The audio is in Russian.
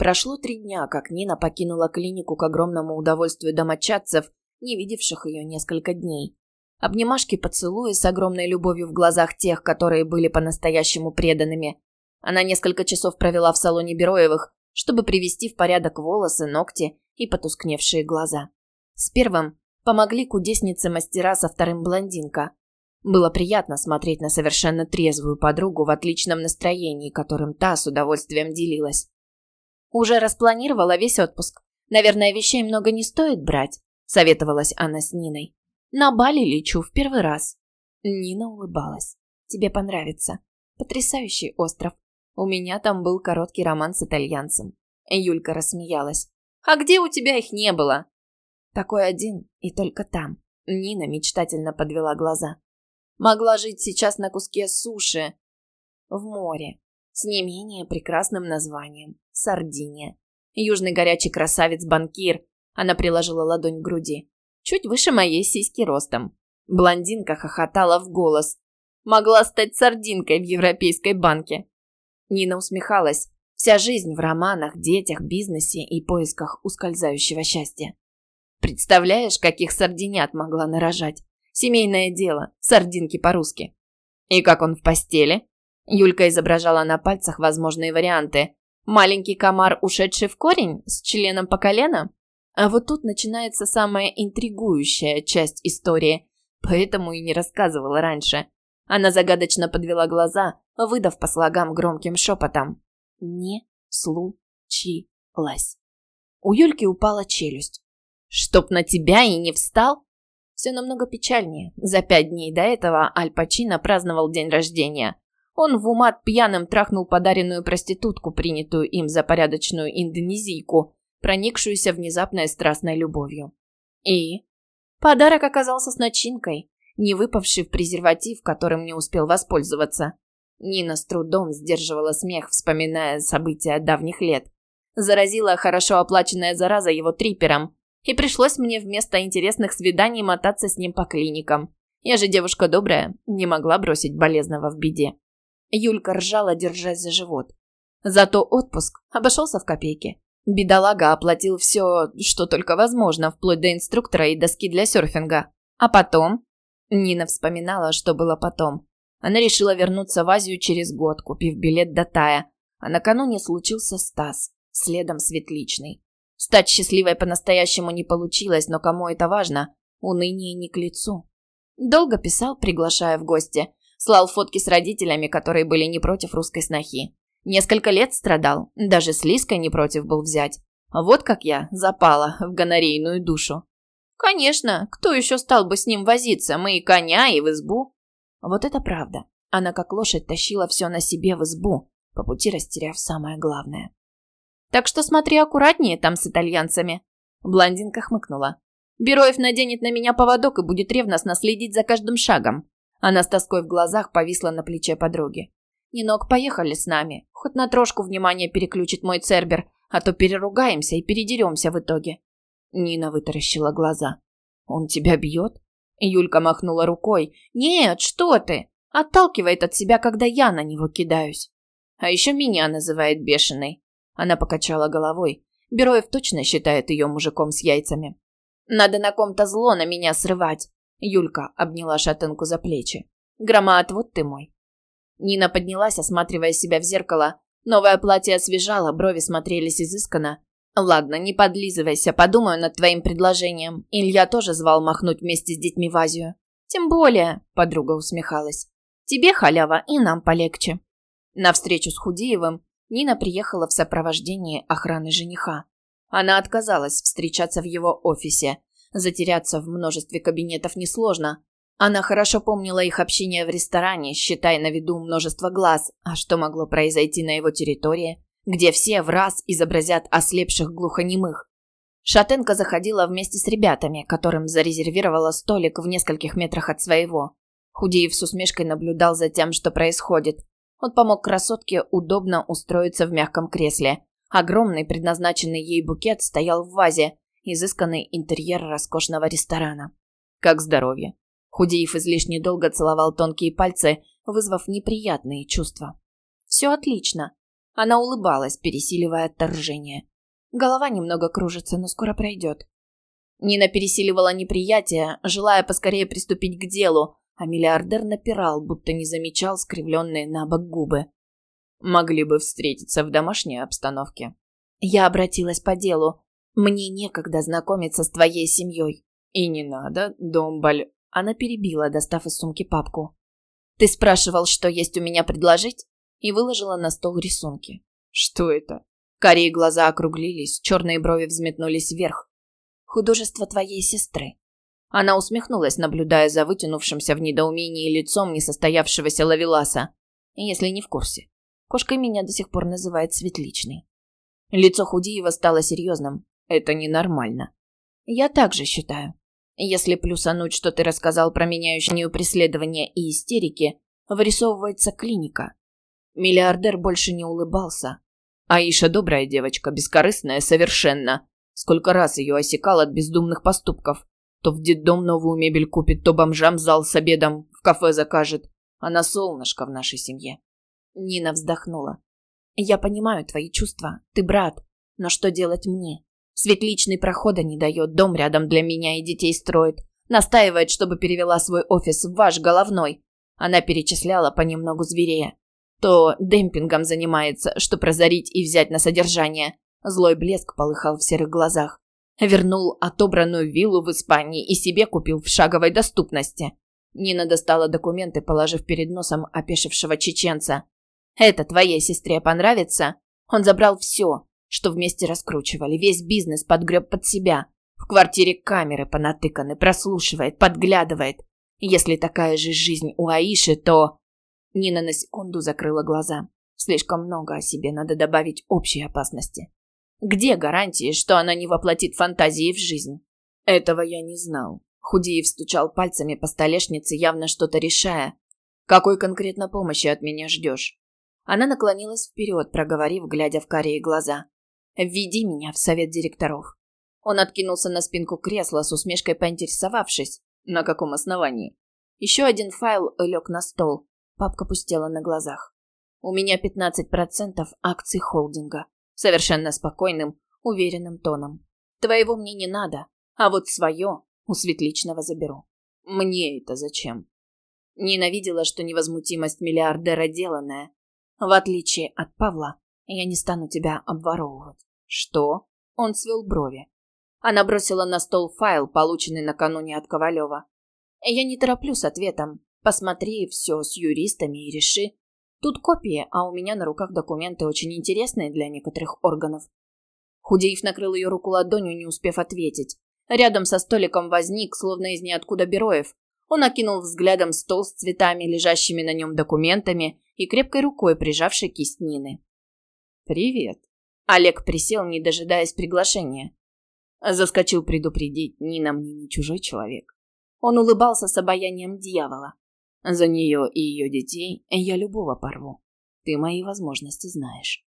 Прошло три дня, как Нина покинула клинику к огромному удовольствию домочадцев, не видевших ее несколько дней. Обнимашки поцелуи с огромной любовью в глазах тех, которые были по-настоящему преданными. Она несколько часов провела в салоне Бероевых, чтобы привести в порядок волосы, ногти и потускневшие глаза. С первым помогли кудесницы-мастера со вторым блондинка. Было приятно смотреть на совершенно трезвую подругу в отличном настроении, которым та с удовольствием делилась. «Уже распланировала весь отпуск. Наверное, вещей много не стоит брать», – советовалась Анна с Ниной. «На Бали лечу в первый раз». Нина улыбалась. «Тебе понравится. Потрясающий остров. У меня там был короткий роман с итальянцем». Юлька рассмеялась. «А где у тебя их не было?» «Такой один и только там». Нина мечтательно подвела глаза. Могла жить сейчас на куске суши в море с не менее прекрасным названием – Сардиния. Южный горячий красавец-банкир. Она приложила ладонь к груди. Чуть выше моей сиськи ростом. Блондинка хохотала в голос. Могла стать сардинкой в европейской банке. Нина усмехалась. Вся жизнь в романах, детях, бизнесе и поисках ускользающего счастья. Представляешь, каких сардинят могла нарожать? Семейное дело. Сардинки по-русски. И как он в постели? Юлька изображала на пальцах возможные варианты. Маленький комар, ушедший в корень, с членом по колено? А вот тут начинается самая интригующая часть истории, поэтому и не рассказывала раньше. Она загадочно подвела глаза, выдав по слогам громким шепотом. «Не случилось». У Юльки упала челюсть. «Чтоб на тебя и не встал?» Все намного печальнее. За пять дней до этого Аль Пачино праздновал день рождения. Он в умат пьяным трахнул подаренную проститутку, принятую им за порядочную индонезийку, проникшуюся внезапной страстной любовью. И? Подарок оказался с начинкой, не выпавший в презерватив, которым не успел воспользоваться. Нина с трудом сдерживала смех, вспоминая события давних лет. Заразила хорошо оплаченная зараза его трипером, и пришлось мне вместо интересных свиданий мотаться с ним по клиникам. Я же девушка добрая, не могла бросить болезного в беде. Юлька ржала, держась за живот. Зато отпуск обошелся в копейки. Бедолага оплатил все, что только возможно, вплоть до инструктора и доски для серфинга. А потом... Нина вспоминала, что было потом. Она решила вернуться в Азию через год, купив билет до Тая. А накануне случился Стас, следом Светличный. Стать счастливой по-настоящему не получилось, но кому это важно? Уныние не к лицу. Долго писал, приглашая в гости. Слал фотки с родителями, которые были не против русской снохи. Несколько лет страдал, даже с Лиской не против был взять. Вот как я запала в гонорейную душу. Конечно, кто еще стал бы с ним возиться? Мы и коня, и в избу. Вот это правда. Она как лошадь тащила все на себе в избу, по пути растеряв самое главное. Так что смотри аккуратнее там с итальянцами. Блондинка хмыкнула. Бероев наденет на меня поводок и будет ревностно следить за каждым шагом. Она с тоской в глазах повисла на плече подруги. «Нинок, поехали с нами. Хоть на трошку внимания переключит мой цербер, а то переругаемся и передеремся в итоге». Нина вытаращила глаза. «Он тебя бьет?» Юлька махнула рукой. «Нет, что ты! Отталкивает от себя, когда я на него кидаюсь. А еще меня называет бешеной. Она покачала головой. Бероев точно считает ее мужиком с яйцами. Надо на ком-то зло на меня срывать. Юлька обняла шатенку за плечи. Громад, вот ты мой. Нина поднялась, осматривая себя в зеркало. Новое платье освежало, брови смотрелись изысканно. Ладно, не подлизывайся, подумаю над твоим предложением. Илья тоже звал махнуть вместе с детьми в Азию. Тем более, подруга усмехалась. Тебе халява и нам полегче. На встречу с Худеевым Нина приехала в сопровождении охраны жениха. Она отказалась встречаться в его офисе. Затеряться в множестве кабинетов несложно. Она хорошо помнила их общение в ресторане, считая на виду множество глаз, а что могло произойти на его территории, где все в раз изобразят ослепших глухонемых. Шатенко заходила вместе с ребятами, которым зарезервировала столик в нескольких метрах от своего. Худеев с усмешкой наблюдал за тем, что происходит. Он помог красотке удобно устроиться в мягком кресле. Огромный предназначенный ей букет стоял в вазе, изысканный интерьер роскошного ресторана. Как здоровье. Худеев излишне долго целовал тонкие пальцы, вызвав неприятные чувства. «Все отлично». Она улыбалась, пересиливая отторжение. Голова немного кружится, но скоро пройдет. Нина пересиливала неприятие, желая поскорее приступить к делу, а миллиардер напирал, будто не замечал скривленные на бок губы. Могли бы встретиться в домашней обстановке. Я обратилась по делу. Мне некогда знакомиться с твоей семьей. И не надо, Домбаль. Она перебила, достав из сумки папку. Ты спрашивал, что есть у меня предложить? И выложила на стол рисунки. Что это? Карие глаза округлились, черные брови взметнулись вверх. Художество твоей сестры. Она усмехнулась, наблюдая за вытянувшимся в недоумении лицом несостоявшегося лавеласа. Если не в курсе. Кошкой меня до сих пор называет Светличный. Лицо Худиева стало серьезным. Это ненормально. Я также считаю. Если плюсануть, что ты рассказал про меняющие преследования и истерики, вырисовывается клиника. Миллиардер больше не улыбался. Аиша добрая девочка, бескорыстная совершенно. Сколько раз ее осекал от бездумных поступков. То в детдом новую мебель купит, то бомжам зал с обедом в кафе закажет. Она солнышко в нашей семье. Нина вздохнула. Я понимаю твои чувства. Ты брат. Но что делать мне? Светличный прохода не дает, дом рядом для меня и детей строит. Настаивает, чтобы перевела свой офис в ваш головной. Она перечисляла понемногу зверея. То демпингом занимается, что прозорить и взять на содержание. Злой блеск полыхал в серых глазах. Вернул отобранную виллу в Испании и себе купил в шаговой доступности. Нина достала документы, положив перед носом опешившего чеченца. «Это твоей сестре понравится?» Он забрал все, что вместе раскручивали, весь бизнес подгреб под себя. В квартире камеры понатыканы, прослушивает, подглядывает. Если такая же жизнь у Аиши, то... Нина на секунду закрыла глаза. Слишком много о себе надо добавить общей опасности. Где гарантии, что она не воплотит фантазии в жизнь? Этого я не знал. Худиев стучал пальцами по столешнице, явно что-то решая. Какой конкретно помощи от меня ждешь? Она наклонилась вперед, проговорив, глядя в карие глаза. «Введи меня в совет директоров». Он откинулся на спинку кресла, с усмешкой поинтересовавшись, на каком основании. Еще один файл лег на стол. Папка пустела на глазах. «У меня 15% акций холдинга», совершенно спокойным, уверенным тоном. «Твоего мне не надо, а вот свое у Светличного заберу». «Мне это зачем?» Ненавидела, что невозмутимость миллиардера деланная. В отличие от Павла, я не стану тебя обворовывать. Что? Он свел брови. Она бросила на стол файл, полученный накануне от Ковалева. Я не тороплю с ответом. Посмотри все с юристами и реши. Тут копии, а у меня на руках документы очень интересные для некоторых органов. Худеев накрыл ее руку ладонью, не успев ответить. Рядом со столиком возник, словно из ниоткуда Бероев. Он окинул взглядом стол с цветами, лежащими на нем документами и крепкой рукой прижавшей кисть Нины. «Привет». Олег присел, не дожидаясь приглашения. Заскочил предупредить, Нина мне не чужой человек. Он улыбался с обаянием дьявола. За нее и ее детей я любого порву. Ты мои возможности знаешь.